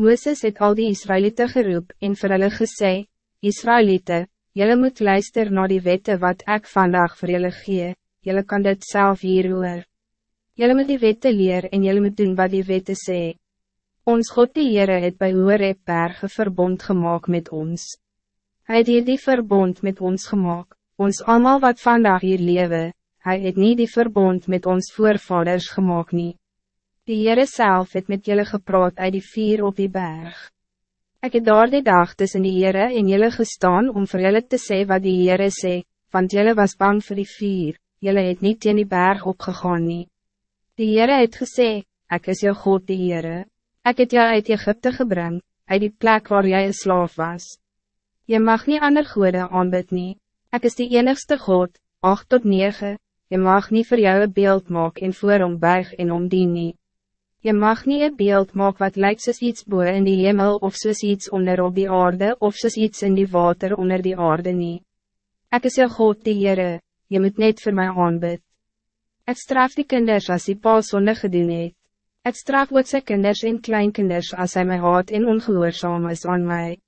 Mooses het al die Israëlieten geroep en vir hulle gesê, Israëlieten, jullie moet luister naar die wette wat ik vandaag vir jullie gee, jullie kan dit zelf hier hoor. Jullie moet die wette leer en jullie moet doen wat die wette sê. Ons God die Heere het by Horeb berge verbond gemaakt met ons. Hij het hier die verbond met ons gemaakt, ons allemaal wat vandaag hier lewe, hij het niet die verbond met ons voorvaders gemaakt nie. Die Heere self het met jullie gepraat uit die vier op die berg. Ik het daar die dag tussen die Heere en jullie gestaan om voor jullie te zeggen wat die Heere sê, want jullie was bang voor die vier, jullie het niet in die berg opgegaan nie. Die Heere het gesê, ik is jou God die Heere. Ik het jou uit Egypte gebring, uit die plek waar jij een slaaf was. Je mag niet ander goede aanbid nie. Ik is die enigste God, 8 tot 9. Je mag niet voor jou een beeld maken en voor om buig en om die nie. Je mag niet een beeld maken wat lijkt soos iets boe in die hemel of soos iets onder op die aarde of soos iets in die water onder die aarde nie. Ik is jou God die Heere, je moet net voor mij aanbid. Ik straf die kinders als die pa zonde gedoen het. Ik straf ook sy kinders en kleinkinders als hij mij haat en ongehoorzaam is aan mij.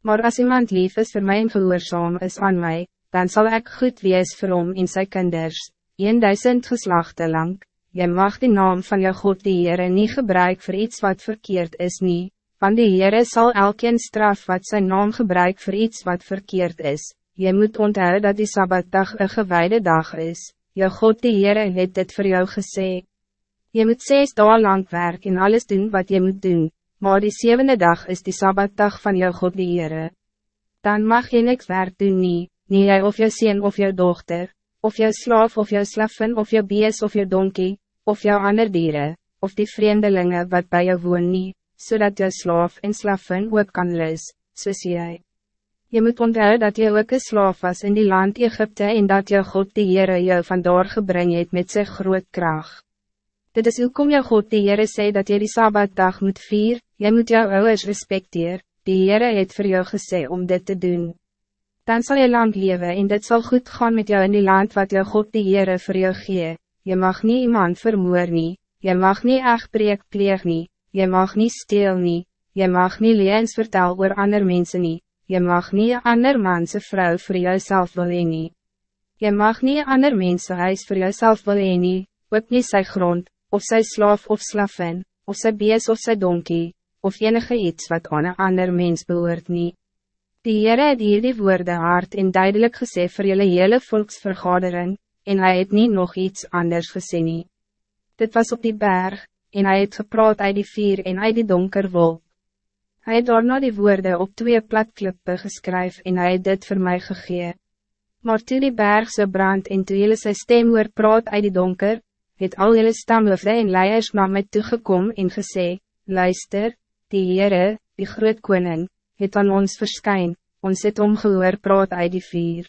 Maar als iemand lief is voor mij en gehoorzaam is aan mij, dan zal ik goed wees vir hom en sy kinders, 1000 geslachten lang. Je mag die naam van je God die Heere nie gebruik voor iets wat verkeerd is nie, van die Heere sal elkeen straf wat zijn naam gebruik voor iets wat verkeerd is. Je moet onthouden dat die Sabbatdag een gewijde dag is, je God die Heere het dit voor jou gezegd. Je moet zes dagen lang werk en alles doen wat je moet doen, maar die zevende dag is die Sabbatdag van jou God die Heere. Dan mag je niks werk doen nie, nie jy of jou sien of jou dochter, of jou slaaf of jou slaffen of jou bees of jou donkie, of jou ander dieren, of die vreemdelingen wat bij jou woon nie, zodat jou slaaf en slaffen ook kan lis, soos jy. Je moet onthouden dat je ook een slaaf was in die land Egypte en dat jou God die Heere jou vandaar gebring het met zijn groot kracht. Dit is hoe kom jou God die Heere sê dat jy die Sabbatdag moet vier, jy moet jou ouders respecteer, die Heere het voor jou gesê om dit te doen. Dan zal je lang leven en dit zal goed gaan met jou in die land wat jou God die Heere voor jou gee. Je mag niet iemand vermoor nie, je mag niet echt breek pleeg nie, je mag niet steel nie, je mag niet leens vertel oor ander mensen nie, je mag niet een ander manse vrouw voor jouzelf wil nie. Je mag niet ander mensen huis voor jouzelf wil nie, ook niet sy grond, of sy slaaf of slaffen, of sy bees of sy donkie, of enige iets wat aan een ander mens behoort nie. Die Heere het hier die woorde hard en duidelijk gesê vir julle hele volksvergadering, en hij het niet nog iets anders gezien nie. Dit was op die berg, en hij het gepraat uit die vier en uit die donker wolk. Hij het daarna die woorden op twee platklippe geskryf en hij het dit voor mij gegee. Maar toe die berg so brand en toe julle sy stem hoor praat uit die donker, het al jullie stamhoofde en leiers na my toegekom en gesê, Luister, die Heere, die groot koning, het aan ons verskyn, ons het omgehoor praat uit die vier.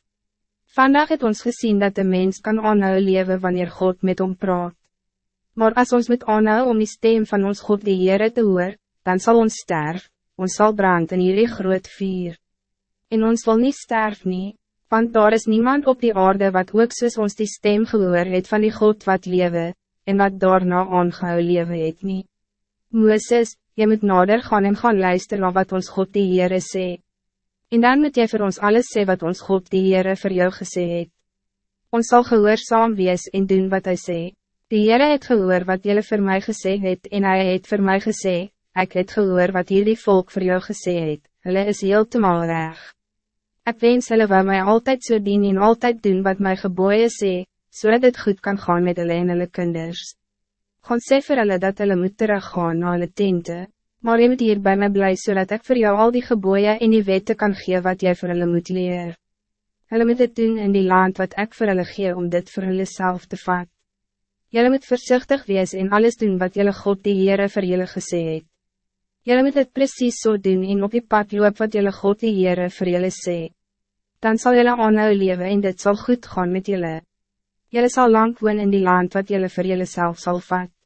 Vandaag het ons gezien dat de mens kan aanhou leven wanneer God met hom praat. Maar als ons met aanhou om die stem van ons God die Heere te hoor, dan zal ons sterf, ons zal brand in hierdie groot vier. En ons wil niet sterven, nie, want daar is niemand op die aarde wat ook soos ons die stem gehoor het van die God wat lewe, en wat daarna aangehou lewe het nie. Mooses, je moet nader gaan en gaan luisteren naar wat ons God die Heere sê. En dan moet jy voor ons alles sê wat ons God die Heere voor jou gesê het. Ons zal gehoorzaam wees en doen wat hij sê. Die Heere het gehoor wat jullie voor mij gesê het en hij het voor mij gesê, ik het gehoor wat jullie volk voor jou gesê het, hulle is heel te mal reg. Ik wens hulle mij altijd zo so dien en altijd doen wat mijn geboeien sê, so het goed kan gaan met hulle en hulle kinders. Gaan sê vir hulle dat hulle moet teruggaan na hulle tente, maar je moet hier bij mij blij zodat ik voor jou al die geboeien en die wette kan geven wat jij voor hulle moet leer. Hulle moet het doen in die land wat ik voor hulle gee om dit voor hulle zelf te vat. Julle moet voorzichtig wees en alles doen wat julle God die Heere vir julle gesê het. Julle moet het precies zo so doen en op die pad loop wat julle God die Heere vir julle sê dan zal jullie aanhou leven en dit zal goed gaan met jullie. Jullie zal lang woon in die land wat jullie voor jullie zelf zal vat.